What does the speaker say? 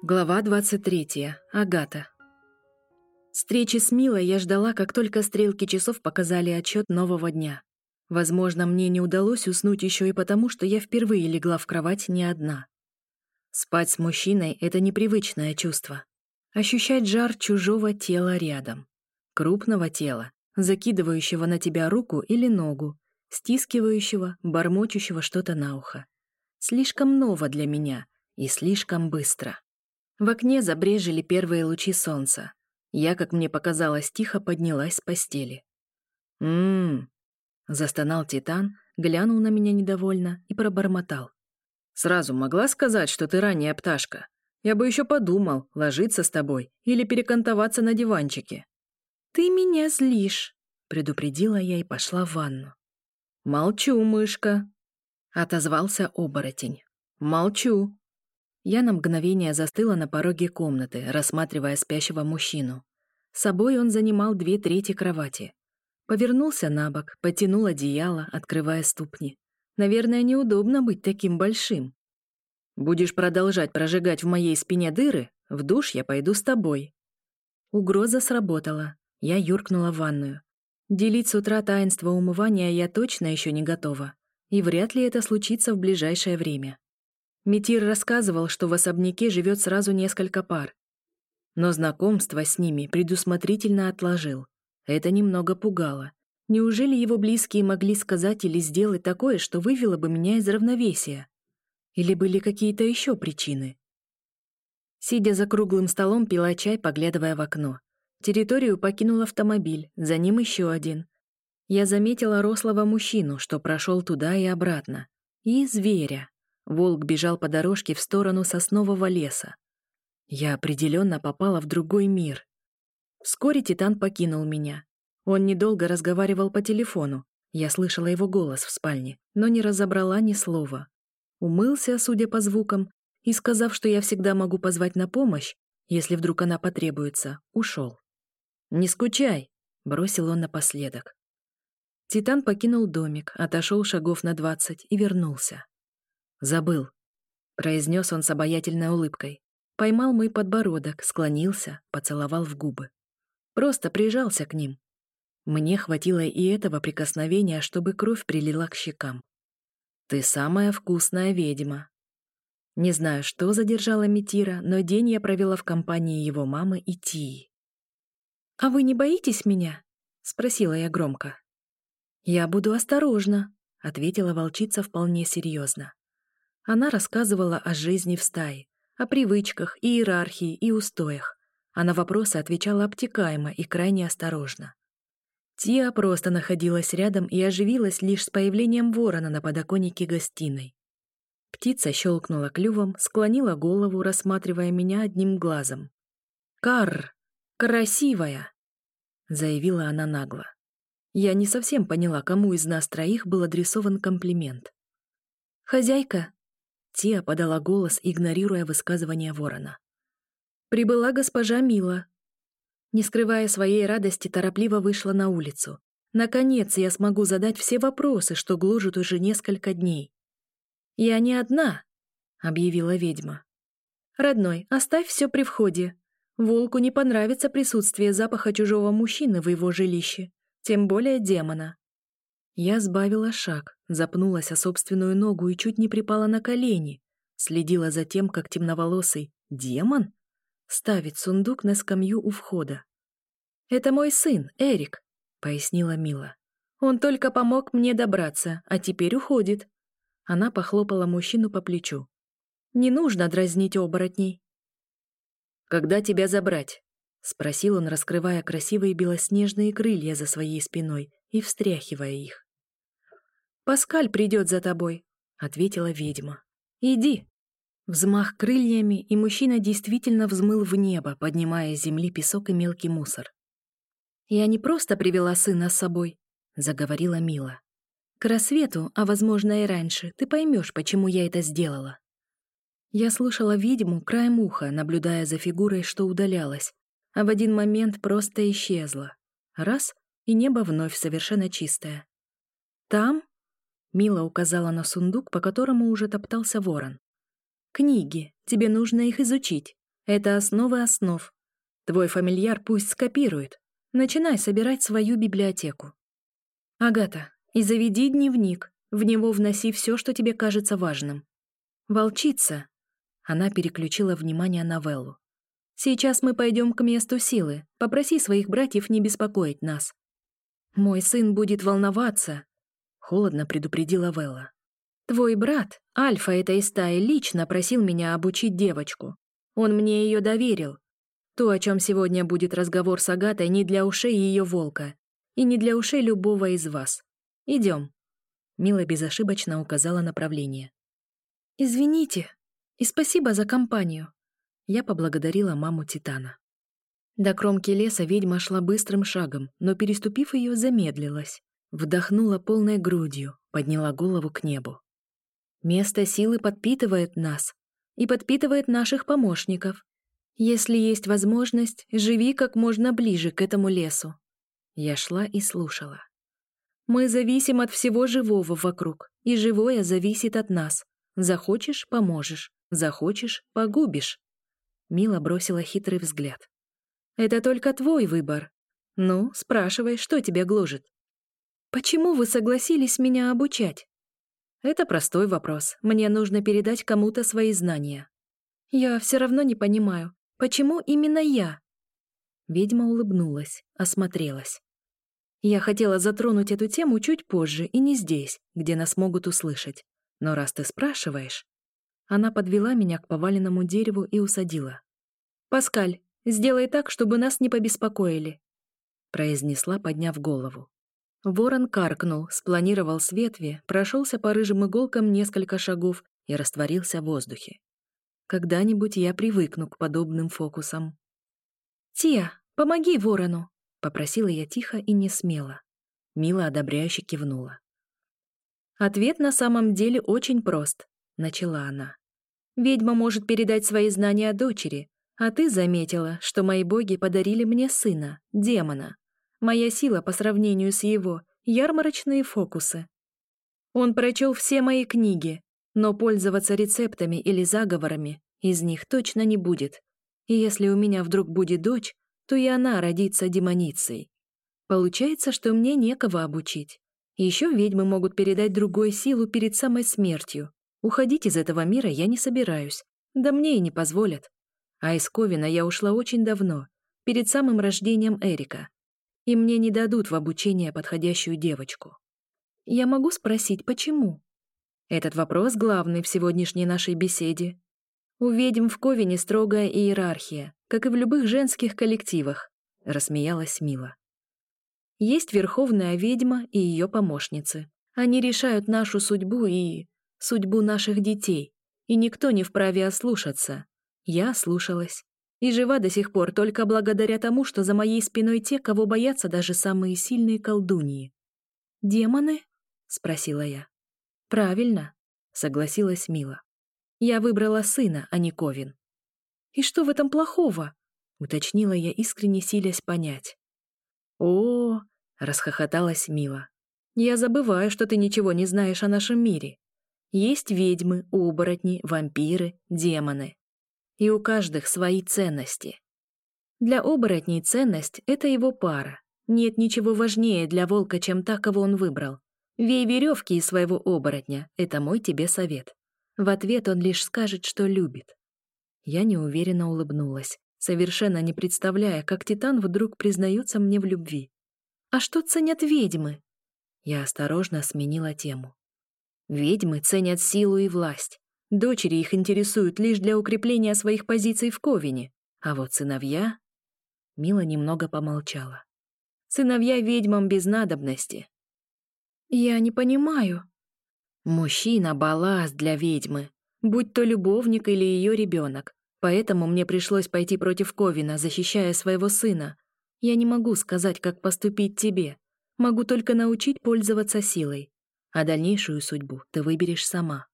Глава 23. Агата. Встречи с Милой я ждала, как только стрелки часов показали отчет нового дня. Возможно, мне не удалось уснуть еще и потому, что я впервые легла в кровать не одна. Спать с мужчиной — это непривычное чувство. Ощущать жар чужого тела рядом. Крупного тела, закидывающего на тебя руку или ногу, стискивающего, бормочущего что-то на ухо. Слишком ново для меня и слишком быстро. В окне забрежили первые лучи солнца. Я, как мне показалось, тихо поднялась с постели. «М-м-м», застонал Титан, глянул на меня недовольно и пробормотал. «Сразу могла сказать, что ты ранняя пташка? Я бы еще подумал, ложиться с тобой или перекантоваться на диванчике». «Ты меня злишь», — предупредила я и пошла в ванну. «Молчу, мышка», — отозвался оборотень. «Молчу». Я на мгновение застыла на пороге комнаты, рассматривая спящего мужчину. С собой он занимал две трети кровати. Повернулся на бок, потянул одеяло, открывая ступни. Наверное, неудобно быть таким большим. «Будешь продолжать прожигать в моей спине дыры? В душ я пойду с тобой». Угроза сработала. Я юркнула в ванную. Делить с утра таинство умывания я точно еще не готова. И вряд ли это случится в ближайшее время. Метир рассказывал, что в особняке живет сразу несколько пар. Но знакомство с ними предусмотрительно отложил. Это немного пугало. Неужели его близкие могли сказать или сделать такое, что вывело бы меня из равновесия? Или были какие-то еще причины? Сидя за круглым столом, пила чай, поглядывая в окно. Территорию покинул автомобиль, за ним еще один. Я заметила рослого мужчину, что прошел туда и обратно. И зверя. Волк бежал по дорожке в сторону соснового леса. Я определенно попала в другой мир. Вскоре Титан покинул меня. Он недолго разговаривал по телефону. Я слышала его голос в спальне, но не разобрала ни слова. Умылся, судя по звукам, и, сказав, что я всегда могу позвать на помощь, если вдруг она потребуется, ушел. «Не скучай», — бросил он напоследок. Титан покинул домик, отошел шагов на двадцать и вернулся. «Забыл», — произнес он с обаятельной улыбкой. Поймал мой подбородок, склонился, поцеловал в губы. Просто прижался к ним. Мне хватило и этого прикосновения, чтобы кровь прилила к щекам. «Ты самая вкусная ведьма». Не знаю, что задержало Митира, но день я провела в компании его мамы и Тии. «А вы не боитесь меня?» — спросила я громко. «Я буду осторожна», — ответила волчица вполне серьезно. Она рассказывала о жизни в стае, о привычках, иерархии и устоях. А на вопросы отвечала обтекаемо и крайне осторожно. Тия просто находилась рядом и оживилась лишь с появлением ворона на подоконнике гостиной. Птица щелкнула клювом, склонила голову, рассматривая меня одним глазом. «Карр! Красивая!» — заявила она нагло. Я не совсем поняла, кому из нас троих был адресован комплимент. «Хозяйка!» Тия подала голос, игнорируя высказывание ворона. «Прибыла госпожа Мила». Не скрывая своей радости, торопливо вышла на улицу. «Наконец я смогу задать все вопросы, что гложут уже несколько дней». «Я не одна», — объявила ведьма. «Родной, оставь все при входе. Волку не понравится присутствие запаха чужого мужчины в его жилище, тем более демона. Я сбавила шаг, запнулась о собственную ногу и чуть не припала на колени. Следила за тем, как темноволосый демон ставит сундук на скамью у входа. «Это мой сын, Эрик», — пояснила Мила. «Он только помог мне добраться, а теперь уходит». Она похлопала мужчину по плечу. «Не нужно дразнить оборотней». «Когда тебя забрать?» — спросил он, раскрывая красивые белоснежные крылья за своей спиной и встряхивая их. «Паскаль придет за тобой», — ответила ведьма. «Иди». Взмах крыльями, и мужчина действительно взмыл в небо, поднимая с земли песок и мелкий мусор. «Я не просто привела сына с собой», — заговорила Мила. «К рассвету, а, возможно, и раньше, ты поймешь, почему я это сделала». Я слушала ведьму краем уха, наблюдая за фигурой, что удалялась, а в один момент просто исчезла. Раз — и небо вновь совершенно чистое. Там Мила указала на сундук, по которому уже топтался ворон. «Книги. Тебе нужно их изучить. Это основа основ. Твой фамильяр пусть скопирует. Начинай собирать свою библиотеку. Агата, и заведи дневник. В него вноси все, что тебе кажется важным. Волчица. Она переключила внимание на Веллу. Сейчас мы пойдем к месту силы. Попроси своих братьев не беспокоить нас. Мой сын будет волноваться, холодно предупредила Велла. Твой брат, Альфа этой стаи, лично просил меня обучить девочку. Он мне ее доверил. То, о чем сегодня будет разговор с Агатой, не для ушей ее волка. И не для ушей любого из вас. Идем. Мила безошибочно указала направление. «Извините и спасибо за компанию». Я поблагодарила маму Титана. До кромки леса ведьма шла быстрым шагом, но, переступив ее, замедлилась. Вдохнула полной грудью, подняла голову к небу. Место силы подпитывает нас и подпитывает наших помощников. Если есть возможность, живи как можно ближе к этому лесу. Я шла и слушала. Мы зависим от всего живого вокруг, и живое зависит от нас. Захочешь — поможешь, захочешь — погубишь. Мила бросила хитрый взгляд. Это только твой выбор. Ну, спрашивай, что тебя гложет. Почему вы согласились меня обучать? Это простой вопрос. Мне нужно передать кому-то свои знания. Я все равно не понимаю, почему именно я? Ведьма улыбнулась, осмотрелась. Я хотела затронуть эту тему чуть позже и не здесь, где нас могут услышать. Но раз ты спрашиваешь... Она подвела меня к поваленному дереву и усадила. «Паскаль, сделай так, чтобы нас не побеспокоили», произнесла, подняв голову. Ворон каркнул, спланировал с ветви, прошелся по рыжим иголкам несколько шагов и растворился в воздухе. Когда-нибудь я привыкну к подобным фокусам. «Тия, помоги ворону!» — попросила я тихо и не смело. Мила одобряюще кивнула. «Ответ на самом деле очень прост», — начала она. «Ведьма может передать свои знания дочери, а ты заметила, что мои боги подарили мне сына, демона. Моя сила по сравнению с его — ярмарочные фокусы. Он прочел все мои книги, но пользоваться рецептами или заговорами из них точно не будет. И если у меня вдруг будет дочь, то и она родится демоницей. Получается, что мне некого обучить. Еще ведьмы могут передать другой силу перед самой смертью. Уходить из этого мира я не собираюсь, да мне и не позволят. А из Ковина я ушла очень давно, перед самым рождением Эрика и мне не дадут в обучение подходящую девочку. Я могу спросить, почему? Этот вопрос главный в сегодняшней нашей беседе. У ведьм в Ковине строгая иерархия, как и в любых женских коллективах, рассмеялась Мила. Есть верховная ведьма и ее помощницы. Они решают нашу судьбу и... судьбу наших детей, и никто не вправе ослушаться. Я слушалась. И жива до сих пор только благодаря тому, что за моей спиной те, кого боятся даже самые сильные колдуньи. «Демоны?» — спросила я. «Правильно», — согласилась Мила. «Я выбрала сына, а не Ковин». «И что в этом плохого?» — уточнила я, искренне силясь понять. «О!» — расхохоталась Мила. «Я забываю, что ты ничего не знаешь о нашем мире. Есть ведьмы, оборотни, вампиры, демоны и у каждых свои ценности. Для оборотней ценность — это его пара. Нет ничего важнее для волка, чем та, кого он выбрал. Вей веревки из своего оборотня — это мой тебе совет. В ответ он лишь скажет, что любит. Я неуверенно улыбнулась, совершенно не представляя, как Титан вдруг признается мне в любви. «А что ценят ведьмы?» Я осторожно сменила тему. «Ведьмы ценят силу и власть. Дочери их интересуют лишь для укрепления своих позиций в Ковине, а вот сыновья... Мила немного помолчала. Сыновья ведьмам без надобности. Я не понимаю. Мужчина — балласт для ведьмы, будь то любовник или ее ребенок. Поэтому мне пришлось пойти против Ковина, защищая своего сына. Я не могу сказать, как поступить тебе. Могу только научить пользоваться силой. А дальнейшую судьбу ты выберешь сама.